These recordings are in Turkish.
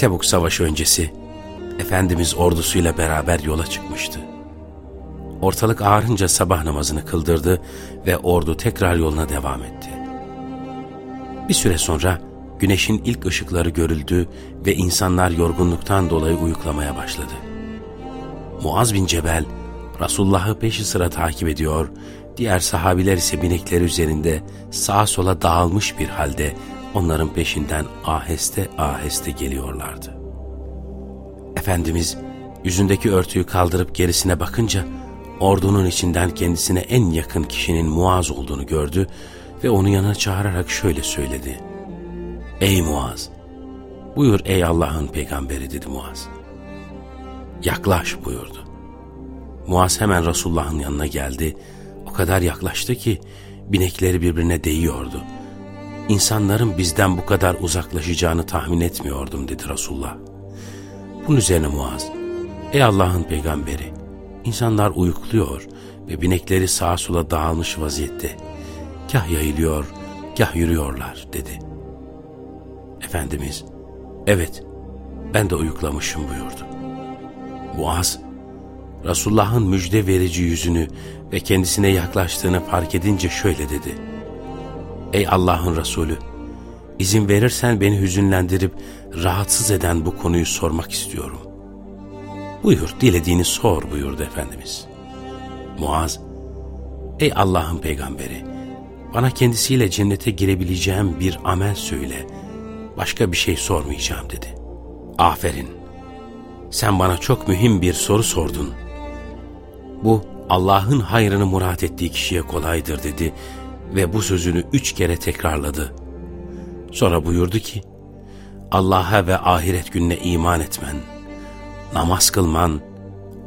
Tebuk Savaşı öncesi Efendimiz ordusuyla beraber yola çıkmıştı. Ortalık ağarınca sabah namazını kıldırdı ve ordu tekrar yoluna devam etti. Bir süre sonra güneşin ilk ışıkları görüldü ve insanlar yorgunluktan dolayı uyuklamaya başladı. Muaz bin Cebel, Resulullah'ı peşi sıra takip ediyor, diğer sahabiler ise binekleri üzerinde sağa sola dağılmış bir halde onların peşinden aheste aheste geliyorlardı. Efendimiz yüzündeki örtüyü kaldırıp gerisine bakınca ordunun içinden kendisine en yakın kişinin Muaz olduğunu gördü ve onu yanına çağırarak şöyle söyledi. Ey Muaz! Buyur ey Allah'ın peygamberi dedi Muaz. Yaklaş buyurdu. Muaz hemen Resulullah'ın yanına geldi. O kadar yaklaştı ki binekleri birbirine değiyordu. İnsanların bizden bu kadar uzaklaşacağını tahmin etmiyordum dedi Resulullah. Bunun üzerine Muaz, ey Allah'ın peygamberi, insanlar uyukluyor ve binekleri sağa sola dağılmış vaziyette. Kah yayılıyor, kah yürüyorlar dedi. Efendimiz, evet ben de uyuklamışım buyurdu. Muaz, Resulullah'ın müjde verici yüzünü ve kendisine yaklaştığını fark edince şöyle dedi. Ey Allah'ın Resulü! izin verirsen beni hüzünlendirip rahatsız eden bu konuyu sormak istiyorum. Buyur, dilediğini sor buyurdu Efendimiz. Muaz, Ey Allah'ın peygamberi! Bana kendisiyle cennete girebileceğim bir amel söyle. Başka bir şey sormayacağım dedi. Aferin. Sen bana çok mühim bir soru sordun. Bu Allah'ın hayrını murat ettiği kişiye kolaydır dedi ve bu sözünü üç kere tekrarladı. Sonra buyurdu ki, Allah'a ve ahiret gününe iman etmen, namaz kılman,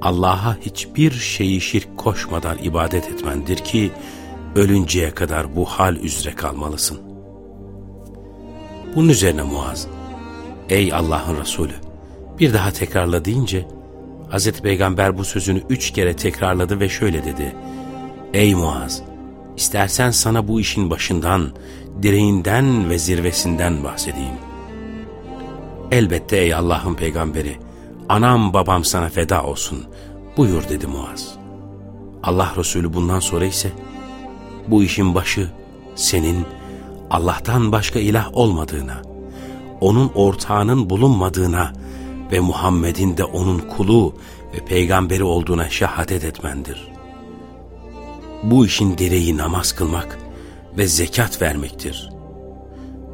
Allah'a hiçbir şeyi şirk koşmadan ibadet etmendir ki, ölünceye kadar bu hal üzere kalmalısın. Bunun üzerine Muaz, ey Allah'ın Resulü, bir daha tekrarla deyince, Hz. Peygamber bu sözünü üç kere tekrarladı ve şöyle dedi, Ey Muaz, istersen sana bu işin başından, direğinden ve zirvesinden bahsedeyim. Elbette ey Allah'ın peygamberi, anam babam sana feda olsun, buyur dedi Muaz. Allah Resulü bundan sonra ise, bu işin başı senin Allah'tan başka ilah olmadığına, onun ortağının bulunmadığına ve Muhammed'in de onun kulu ve peygamberi olduğuna şehadet etmendir. Bu işin direği namaz kılmak ve zekat vermektir.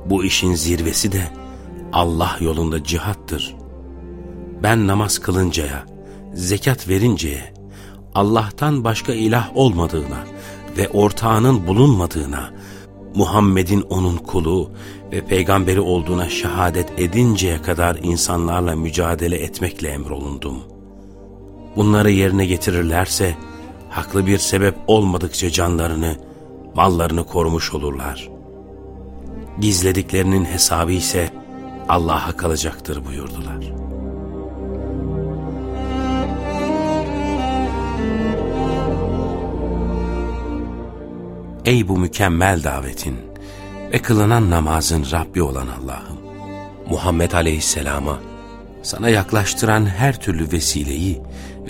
Bu işin zirvesi de Allah yolunda cihattır. Ben namaz kılıncaya, zekat verinceye, Allah'tan başka ilah olmadığına ve ortağının bulunmadığına, Muhammed'in onun kulu ve peygamberi olduğuna şehadet edinceye kadar insanlarla mücadele etmekle emrolundum. Bunları yerine getirirlerse, haklı bir sebep olmadıkça canlarını, mallarını korumuş olurlar. Gizlediklerinin hesabı ise Allah'a kalacaktır buyurdular. Ey bu mükemmel davetin ve kılınan namazın Rabbi olan Allah'ım! Muhammed Aleyhisselam'a sana yaklaştıran her türlü vesileyi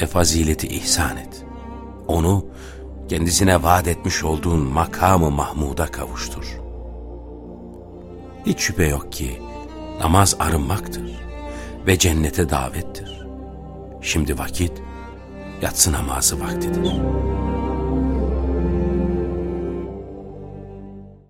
ve fazileti ihsan et. Onu kendisine vaat etmiş olduğun makamı Mahmud'a kavuştur. Hiç şüphe yok ki namaz arınmaktır ve cennete davettir. Şimdi vakit yatsı namazı vaktidir.''